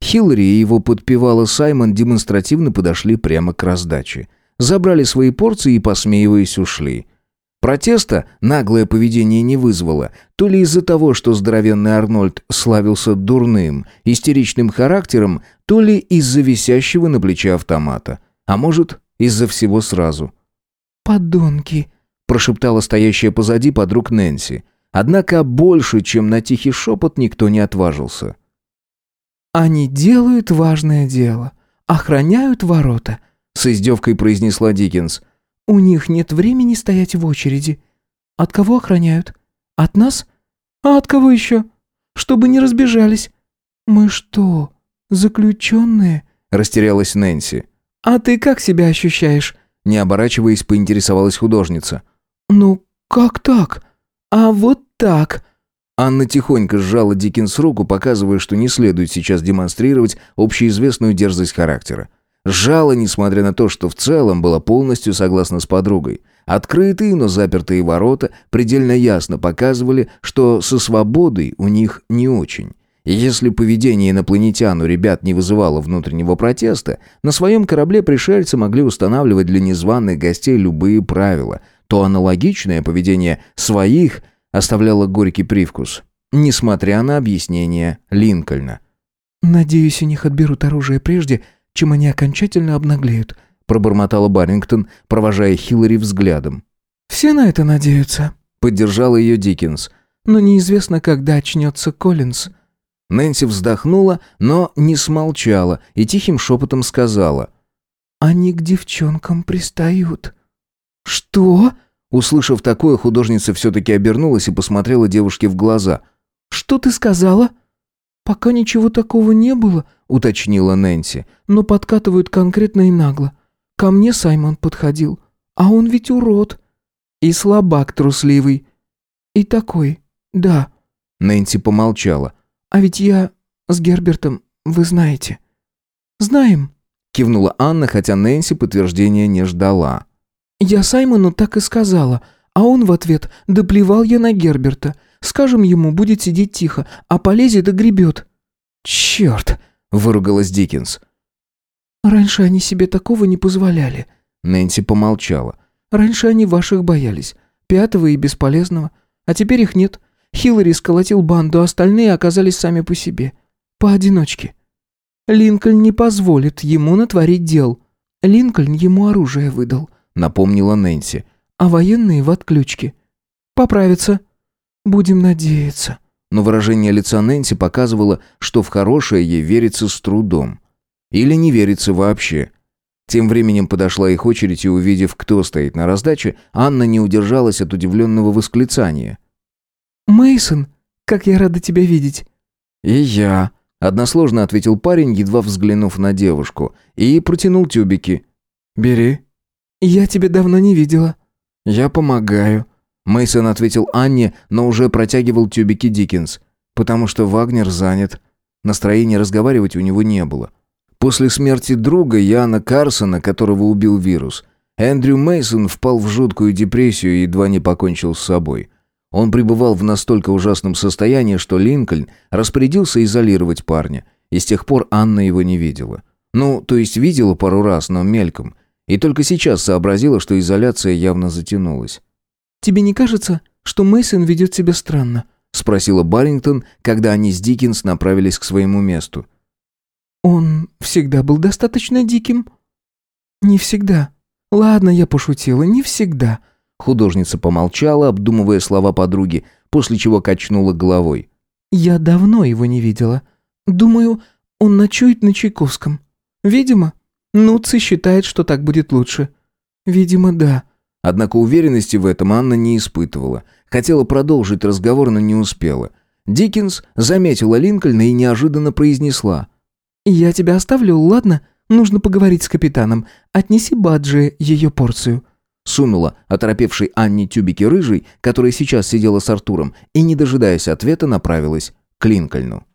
S1: Хиллари и его подпевала Саймон демонстративно подошли прямо к раздаче. Забрали свои порции и, посмеиваясь, ушли. Протеста наглое поведение не вызвало, то ли из-за того, что здоровенный Арнольд славился дурным, истеричным характером, то ли из-за висящего на плече автомата. А может, из-за всего сразу.
S3: «Подонки!» – прошептала стоящая позади подруг Нэнси. Однако больше, чем на тихий шепот, никто не отважился. «Они делают важное дело. Охраняют ворота», – с издевкой произнесла Диккенс – «У них нет времени стоять в очереди. От кого охраняют? От нас? А от кого еще? Чтобы не разбежались. Мы что, заключенные?» Растерялась Нэнси. «А ты как себя ощущаешь?» Не оборачиваясь, поинтересовалась художница. «Ну, как так? А вот так!» Анна тихонько сжала Диккенс руку, показывая, что не следует сейчас демонстрировать общеизвестную дерзость характера. Сжала, несмотря на то, что в целом была полностью согласна с подругой. Открытые, но запертые ворота предельно ясно показывали, что со свободой у них не очень.
S1: И если поведение инопланетян у ребят не вызывало внутреннего протеста, на своем корабле пришельцы могли устанавливать для незваных гостей любые правила, то аналогичное поведение своих оставляло горький привкус, несмотря на объяснение Линкольна.
S3: «Надеюсь, у них отберут оружие прежде, чем они окончательно обнаглеют», пробормотала Баррингтон, провожая Хиллари взглядом. «Все на это надеются», — поддержал ее Диккенс. «Но неизвестно, когда очнется Коллинз».
S1: Нэнси вздохнула, но не смолчала и тихим шепотом сказала.
S3: «Они к девчонкам пристают».
S1: «Что?» Услышав такое, художница все-таки обернулась и посмотрела девушке в глаза.
S3: «Что ты сказала?» «Пока ничего такого не было», — уточнила Нэнси, «но подкатывают конкретно и нагло. Ко мне Саймон подходил, а он ведь урод. И слабак трусливый. И такой, да».
S1: Нэнси помолчала.
S3: «А ведь я с Гербертом, вы знаете». «Знаем», — кивнула Анна, хотя Нэнси подтверждения не ждала. «Я Саймону так и сказала, а он в ответ «Да плевал я на Герберта. Скажем ему, будет сидеть тихо, а полезет и гребет».
S1: «Черт!» — выругалась Диккенс.
S3: «Раньше они себе такого не позволяли».
S1: Нэнси помолчала.
S3: «Раньше они ваших боялись. Пятого и бесполезного. А теперь их нет. Хиллари сколотил банду, остальные оказались сами по себе. Поодиночке. Линкольн не позволит ему натворить дел. Линкольн ему оружие выдал», — напомнила Нэнси. «А военные в отключке. Поправятся». «Будем надеяться».
S1: Но выражение лица Нэнси показывало, что в хорошее ей верится с трудом. Или не верится вообще. Тем временем подошла их очередь, и увидев, кто стоит на раздаче, Анна не удержалась от удивленного восклицания.
S3: Мейсон, как я рада тебя видеть!»
S1: «И я», — односложно ответил парень, едва взглянув на девушку, и протянул тюбики. «Бери».
S3: «Я тебя давно не видела».
S1: «Я помогаю», Мейсон ответил Анне, но уже протягивал тюбики Диккенс, потому что Вагнер занят. Настроения разговаривать у него не было. После смерти друга Яна Карсона, которого убил вирус, Эндрю Мейсон впал в жуткую депрессию и едва не покончил с собой. Он пребывал в настолько ужасном состоянии, что Линкольн распорядился изолировать парня, и с тех пор Анна его не видела. Ну, то есть видела пару раз, но мельком. И только сейчас сообразила, что изоляция явно затянулась.
S3: «Тебе не кажется, что Мейсон ведет себя странно?» — спросила Баррингтон, когда они с Диккенс направились к своему месту. «Он всегда был достаточно диким?» «Не всегда. Ладно, я пошутила, не всегда».
S1: Художница помолчала, обдумывая слова подруги, после чего качнула головой.
S3: «Я давно его не видела. Думаю, он ночует на Чайковском. Видимо, Нуци считает, что так будет лучше. Видимо, да».
S1: Однако уверенности в этом Анна не испытывала. Хотела продолжить разговор, но не успела. Диккенс заметила Линкольна и неожиданно произнесла.
S3: «Я тебя оставлю, ладно? Нужно поговорить с капитаном. Отнеси Баджи ее порцию».
S1: Сунула оторопевшей Анне тюбики рыжей, которая сейчас сидела с Артуром, и, не дожидаясь ответа, направилась к Линкольну.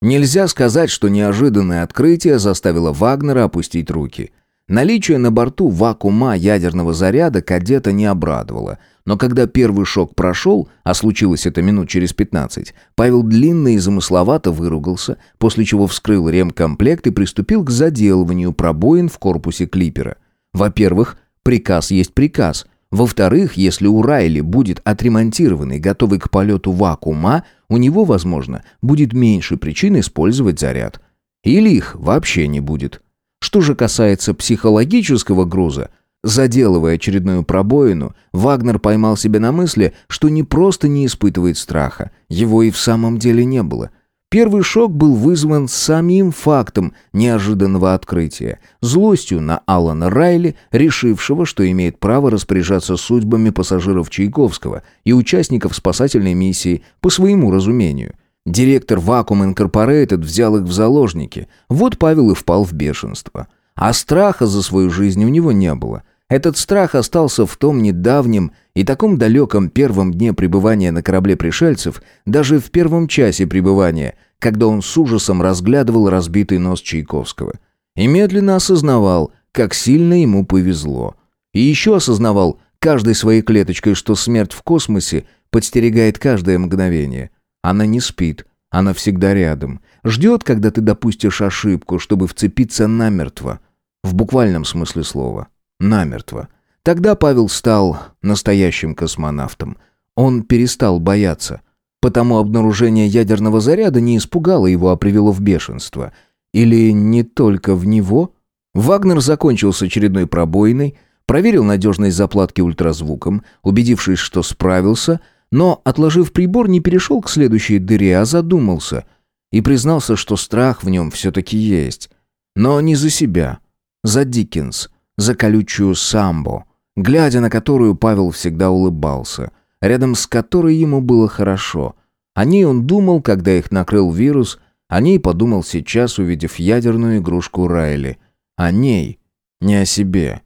S1: Нельзя сказать, что неожиданное открытие заставило Вагнера опустить руки – Наличие на борту вакуума ядерного заряда кадета не обрадовало. Но когда первый шок прошел, а случилось это минут через 15, Павел длинно и замысловато выругался, после чего вскрыл ремкомплект и приступил к заделыванию пробоин в корпусе клипера. Во-первых, приказ есть приказ. Во-вторых, если у Райли будет отремонтированный, готовый к полету вакуума, у него, возможно, будет меньше причин использовать заряд. Или их вообще не будет. Что же касается психологического груза, заделывая очередную пробоину, Вагнер поймал себя на мысли, что не просто не испытывает страха, его и в самом деле не было. Первый шок был вызван самим фактом неожиданного открытия, злостью на Алана Райли, решившего, что имеет право распоряжаться судьбами пассажиров Чайковского и участников спасательной миссии по своему разумению – Директор Vacuum Incorporated взял их в заложники. Вот Павел и впал в бешенство. А страха за свою жизнь у него не было. Этот страх остался в том недавнем и таком далеком первом дне пребывания на корабле пришельцев, даже в первом часе пребывания, когда он с ужасом разглядывал разбитый нос Чайковского. И медленно осознавал, как сильно ему повезло. И еще осознавал каждой своей клеточкой, что смерть в космосе подстерегает каждое мгновение – Она не спит, она всегда рядом. Ждет, когда ты допустишь ошибку, чтобы вцепиться намертво. В буквальном смысле слова. Намертво. Тогда Павел стал настоящим космонавтом. Он перестал бояться. Потому обнаружение ядерного заряда не испугало его, а привело в бешенство. Или не только в него? Вагнер закончил с очередной пробоиной, проверил надежность заплатки ультразвуком, убедившись, что справился, но, отложив прибор, не перешел к следующей дыре, а задумался. И признался, что страх в нем все-таки есть. Но не за себя. За Диккенс. За колючую самбо, глядя на которую Павел всегда улыбался, рядом с которой ему было хорошо. О ней он думал, когда их накрыл вирус, о ней подумал сейчас, увидев ядерную игрушку Райли. О ней, не о себе.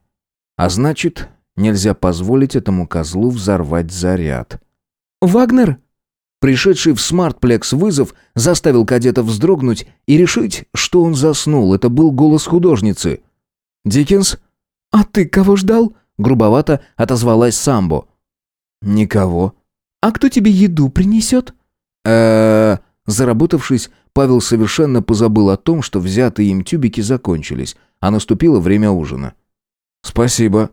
S1: А значит, нельзя позволить этому козлу взорвать заряд.
S3: «Вагнер?»
S1: Пришедший в смартплекс вызов заставил кадета вздрогнуть и решить, что он заснул. Это был голос художницы. «Диккенс?»
S3: «А ты кого ждал?»
S1: Грубовато отозвалась Самбо. «Никого».
S3: «А кто тебе еду принесет?»
S1: э Заработавшись, Павел совершенно позабыл о том, что взятые им тюбики закончились, а наступило время ужина. «Спасибо».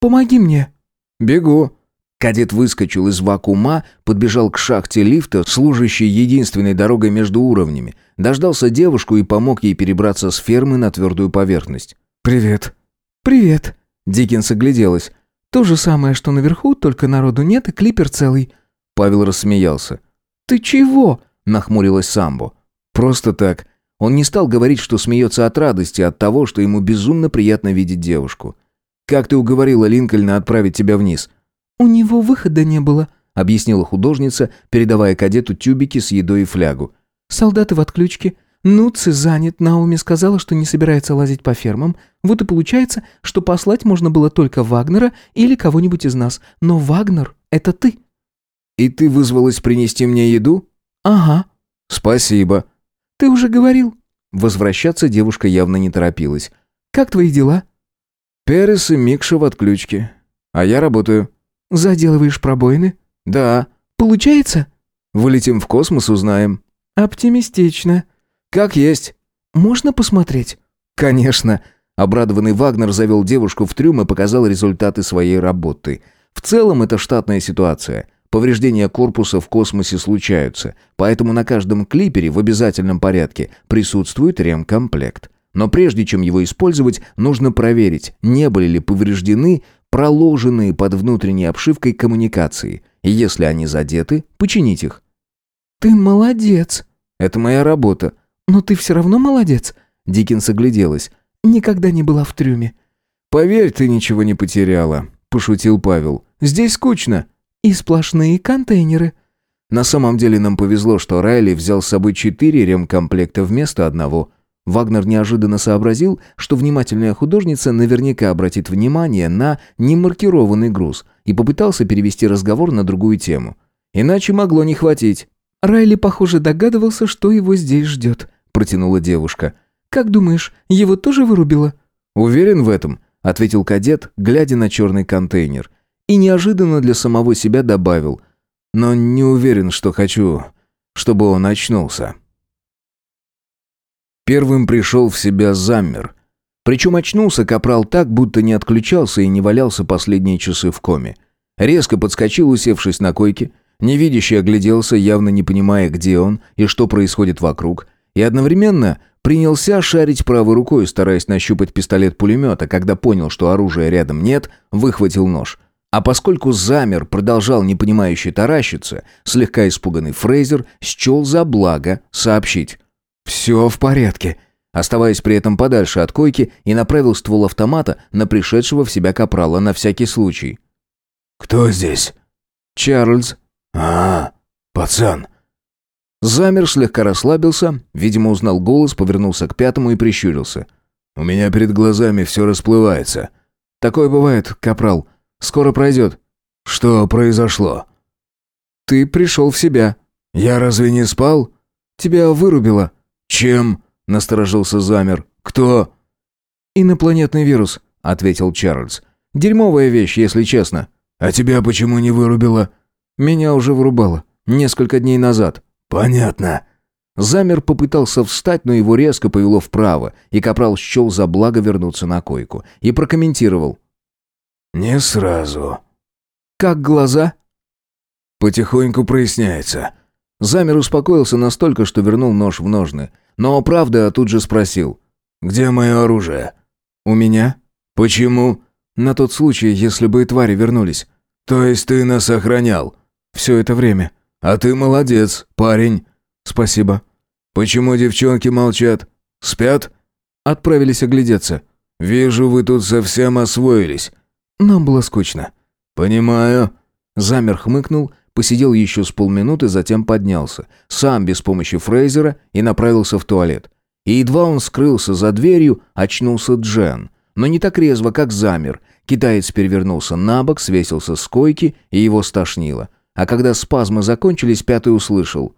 S3: «Помоги мне».
S1: «Бегу». Кадет выскочил из вакуума, подбежал к шахте лифта, служащей единственной дорогой между уровнями, дождался девушку и помог ей перебраться с фермы на твердую поверхность.
S2: «Привет».
S3: «Привет».
S1: Диккенс огляделась.
S3: «То же самое, что наверху, только народу нет и клипер целый».
S1: Павел рассмеялся.
S3: «Ты чего?»
S1: — нахмурилась Самбо. «Просто так. Он не стал говорить, что смеется от радости, от того, что ему безумно приятно видеть девушку. «Как ты уговорила Линкольна отправить тебя вниз?»
S3: «У него выхода не было», —
S1: объяснила художница, передавая кадету тюбики с едой и флягу.
S3: «Солдаты в отключке. Нуци занят. Науми сказала, что не собирается лазить по фермам. Вот и получается, что послать можно было только Вагнера или кого-нибудь из нас. Но Вагнер — это ты».
S1: «И ты вызвалась принести мне еду?»
S3: «Ага».
S1: «Спасибо».
S3: «Ты уже говорил».
S1: Возвращаться девушка явно не торопилась.
S3: «Как твои дела?»
S1: «Перес и Микша в отключке. А я работаю».
S3: «Заделываешь пробоины?»
S1: «Да».
S3: «Получается?»
S1: «Вылетим в космос, узнаем».
S3: «Оптимистично».
S1: «Как есть».
S3: «Можно посмотреть?»
S1: «Конечно». Обрадованный Вагнер завел девушку в трюм и показал результаты своей работы. В целом это штатная ситуация. Повреждения корпуса в космосе случаются, поэтому на каждом клипере в обязательном порядке присутствует ремкомплект. Но прежде чем его использовать, нужно проверить, не были ли повреждены проложенные под внутренней обшивкой коммуникации, и если они задеты, починить их.
S3: «Ты молодец!»
S1: «Это моя работа».
S3: «Но ты все равно молодец!»
S1: Диккенс огляделась.
S3: «Никогда не была в трюме».
S1: «Поверь, ты ничего не потеряла», — пошутил Павел. «Здесь скучно».
S3: И сплошные контейнеры.
S1: На самом деле нам повезло, что Райли взял с собой четыре ремкомплекта вместо одного. Вагнер неожиданно сообразил, что внимательная художница наверняка обратит внимание на немаркированный груз и попытался перевести разговор на другую тему. Иначе могло не хватить.
S3: «Райли, похоже, догадывался, что его здесь ждет», — протянула девушка. «Как думаешь, его тоже вырубило?»
S1: «Уверен в этом», — ответил кадет, глядя на черный контейнер и неожиданно для самого себя добавил, но не уверен, что хочу, чтобы он очнулся. Первым пришел в себя замер. Причем очнулся капрал так, будто не отключался и не валялся последние часы в коме. Резко подскочил, усевшись на койке, невидящий огляделся, явно не понимая, где он и что происходит вокруг, и одновременно принялся шарить правой рукой, стараясь нащупать пистолет-пулемет, а когда понял, что оружия рядом нет, выхватил нож. А поскольку замер, продолжал непонимающе таращиться, слегка испуганный Фрейзер счел за благо сообщить. «Все в порядке», оставаясь при этом подальше от койки и направил ствол автомата на пришедшего в себя капрала на всякий случай.
S2: «Кто здесь?»
S1: «Чарльз».
S2: «А, пацан».
S1: Замер, слегка расслабился, видимо, узнал голос, повернулся к пятому и прищурился.
S2: «У меня перед глазами все расплывается».
S1: «Такое бывает, капрал. Скоро пройдет».
S2: «Что произошло?»
S1: «Ты пришел в себя».
S2: «Я разве не спал?»
S1: «Тебя вырубило».
S2: «Чем?» — насторожился замер. «Кто?»
S1: «Инопланетный вирус», — ответил Чарльз. «Дерьмовая вещь, если честно».
S2: «А тебя почему не вырубило?»
S1: «Меня уже вырубало. Несколько дней назад».
S2: «Понятно».
S1: Замер попытался встать, но его резко повело вправо, и Капрал счел за благо вернуться на койку. И прокомментировал.
S2: «Не сразу».
S1: «Как глаза?»
S2: «Потихоньку проясняется».
S1: Замер успокоился настолько, что вернул нож в ножны. Но правда тут же спросил.
S2: «Где мое оружие?»
S1: «У меня».
S2: «Почему?»
S1: «На тот случай, если бы и твари вернулись».
S2: «То есть ты нас охранял?»
S1: «Все это время».
S2: «А ты молодец, парень».
S1: «Спасибо».
S2: «Почему девчонки молчат? Спят?»
S1: «Отправились оглядеться».
S2: «Вижу, вы тут совсем освоились».
S1: «Нам было скучно».
S2: «Понимаю».
S1: Замер хмыкнул, посидел еще с полминуты, затем поднялся, сам без помощи Фрейзера, и направился в туалет. И едва он скрылся за дверью, очнулся Джен. Но не так резво, как замер. Китаец перевернулся на бок, свесился с койки, и его стошнило. А когда спазмы закончились, пятый услышал.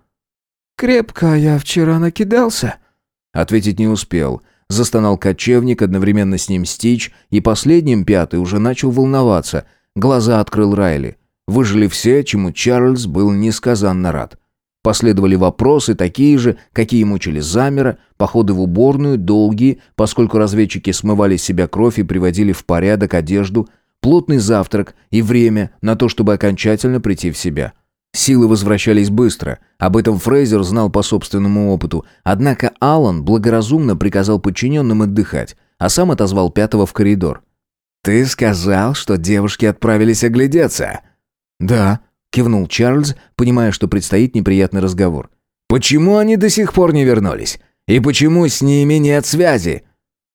S3: «Крепко я вчера накидался».
S1: Ответить не успел. Застонал кочевник, одновременно с ним Стич, и последним пятый уже начал волноваться. Глаза открыл Райли. Выжили все, чему Чарльз был несказанно рад. Последовали вопросы, такие же, какие мучили замера, походы в уборную, долгие, поскольку разведчики смывали с себя кровь и приводили в порядок одежду, плотный завтрак и время на то, чтобы окончательно прийти в себя. Силы возвращались быстро, об этом Фрейзер знал по собственному опыту, однако Аллан благоразумно приказал подчиненным отдыхать, а сам отозвал пятого в коридор.
S2: «Ты сказал, что девушки отправились оглядеться?»
S1: «Да», кивнул Чарльз, понимая, что предстоит неприятный разговор.
S2: Почему они до сих пор не вернулись? И почему с ними нет связи?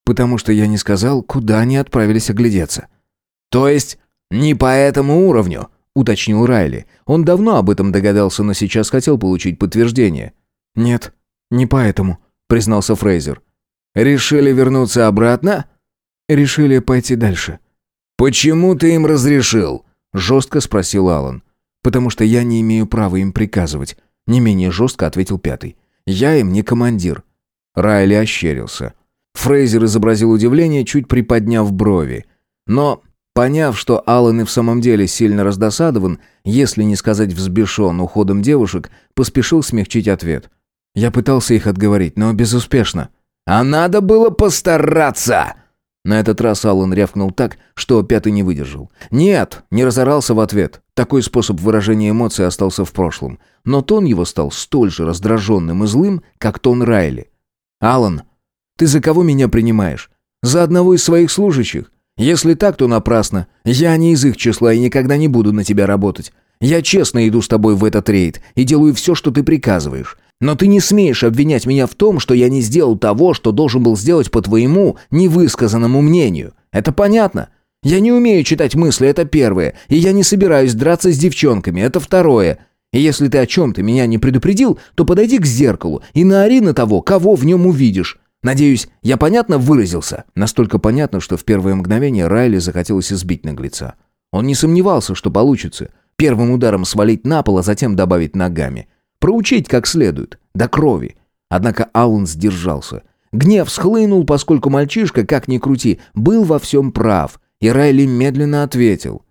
S1: Потому что я не сказал, куда они отправились оглядеться.
S2: То есть не по этому уровню,
S1: уточнил Райли. Он давно об этом догадался, но сейчас хотел получить подтверждение. Нет, не поэтому, признался Фрейзер.
S2: Решили вернуться обратно?
S1: Решили пойти дальше.
S2: Почему ты им разрешил?
S1: Жестко спросил Алан. «Потому что я не имею права им приказывать», — не менее жестко ответил пятый. «Я им не командир». Райли ощерился. Фрейзер изобразил удивление, чуть приподняв брови. Но, поняв, что Аллан и в самом деле сильно раздосадован, если не сказать взбешен уходом девушек, поспешил смягчить ответ. Я пытался их отговорить, но безуспешно.
S2: «А надо было постараться!»
S1: На этот раз Аллан рявкнул так, что пятый не выдержал. «Нет!» — не разорался в ответ. Такой способ выражения эмоций остался в прошлом. Но тон его стал столь же раздраженным и злым, как тон Райли. «Аллан, ты за кого меня принимаешь? За одного из своих служащих? Если так, то напрасно. Я не из их числа и никогда не буду на тебя работать. Я честно иду с тобой в этот рейд и делаю все, что ты приказываешь. Но ты не смеешь обвинять меня в том, что я не сделал того, что должен был сделать по твоему невысказанному мнению. Это понятно? Я не умею читать мысли, это первое. И я не собираюсь драться с девчонками, это второе. И если ты о чем-то меня не предупредил, то подойди к зеркалу и наори на того, кого в нем увидишь. Надеюсь, я понятно выразился?» Настолько понятно, что в первое мгновение Райли захотелось избить наглеца. Он не сомневался, что получится. Первым ударом свалить на пол, а затем добавить ногами. Проучить как следует, до крови. Однако Аллан сдержался. Гнев схлынул, поскольку мальчишка, как ни крути, был во всем прав, и Райли медленно ответил.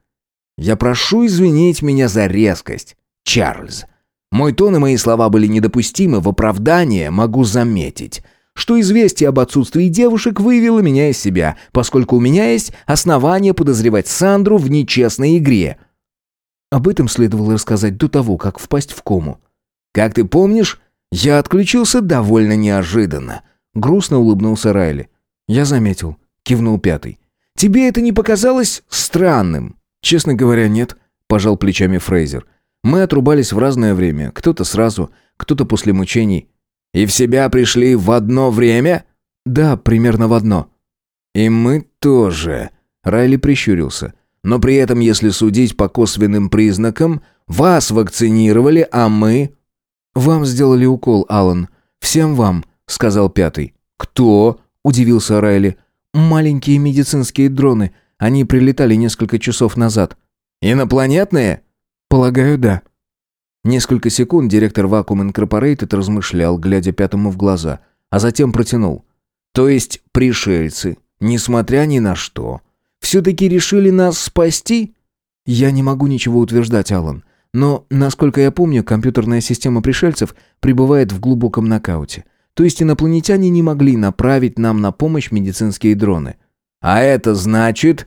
S1: «Я прошу извинить меня за резкость, Чарльз. Мой тон и мои слова были недопустимы, в оправдание могу заметить» что известие об отсутствии девушек вывело меня из себя, поскольку у меня есть основания подозревать Сандру в нечестной игре. Об этом следовало рассказать до того, как впасть в кому. Как ты помнишь, я отключился довольно неожиданно. Грустно улыбнулся Райли. Я заметил, кивнул пятый. Тебе это не показалось странным? Честно говоря, нет, пожал плечами Фрейзер. Мы отрубались в разное время, кто-то сразу, кто-то после мучений. И в себя пришли в одно время? Да, примерно в одно. И мы тоже. Райли прищурился. Но при этом, если судить по косвенным признакам, вас вакцинировали, а мы «Вам сделали укол, Алан. Всем вам», — сказал пятый.
S2: «Кто?»
S1: — удивился Райли. «Маленькие медицинские дроны. Они прилетали несколько часов назад».
S2: «Инопланетные?»
S1: «Полагаю, да». Несколько секунд директор Vacuum Incorporated размышлял, глядя пятому в глаза, а затем протянул. «То есть пришельцы, несмотря ни на что, все-таки решили нас спасти?» «Я не могу ничего утверждать, Алан. Но, насколько я помню, компьютерная система пришельцев пребывает в глубоком нокауте. То есть инопланетяне не могли направить нам на помощь медицинские дроны.
S2: А это значит...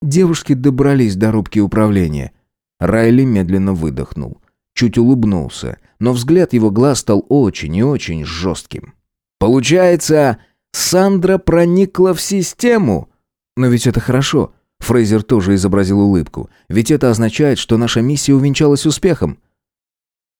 S1: Девушки добрались до рубки управления. Райли медленно выдохнул. Чуть улыбнулся, но взгляд его глаз стал очень и очень жестким.
S2: «Получается, Сандра проникла в систему?»
S1: «Но ведь это хорошо». Фрейзер тоже изобразил улыбку. «Ведь это означает, что наша миссия увенчалась успехом».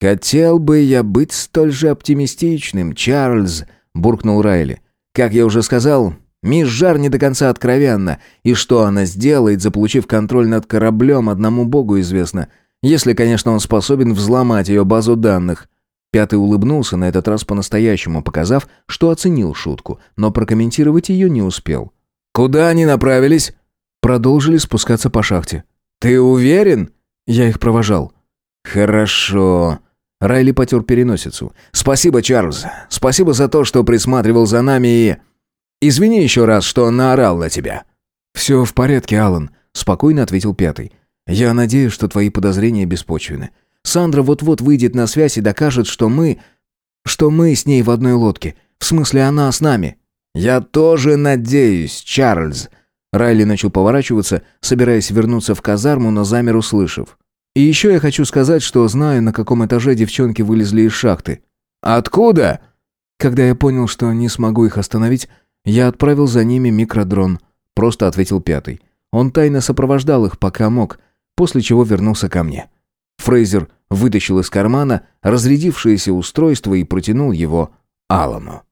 S2: «Хотел бы я быть столь же оптимистичным, Чарльз», — буркнул Райли. «Как я уже сказал, мисс Жар не до конца откровенна, и что она сделает, заполучив контроль над кораблем, одному богу известно, если, конечно, он способен взломать ее базу данных».
S1: Пятый улыбнулся на этот раз по-настоящему, показав, что оценил шутку, но прокомментировать ее не успел.
S2: «Куда они направились?»
S1: Продолжили спускаться по шахте.
S2: «Ты уверен?»
S1: Я их провожал.
S2: «Хорошо». Райли потер переносицу. «Спасибо, Чарльз. Спасибо за то, что присматривал за нами и... Извини еще раз, что наорал на тебя».
S1: «Все в порядке, Алан», — спокойно ответил пятый. «Я надеюсь, что твои подозрения беспочвены. Сандра вот-вот выйдет на связь и докажет, что мы... что мы с ней в одной лодке. В смысле, она с нами».
S2: «Я тоже надеюсь, Чарльз».
S1: Райли начал поворачиваться, собираясь вернуться в казарму, но замер, услышав. И еще я хочу сказать, что знаю, на каком этаже девчонки вылезли из шахты.
S2: Откуда?
S1: Когда я понял, что не смогу их остановить, я отправил за ними микродрон. Просто ответил пятый. Он тайно сопровождал их, пока мог, после чего вернулся ко мне. Фрейзер вытащил из кармана разрядившееся устройство и протянул его Алану.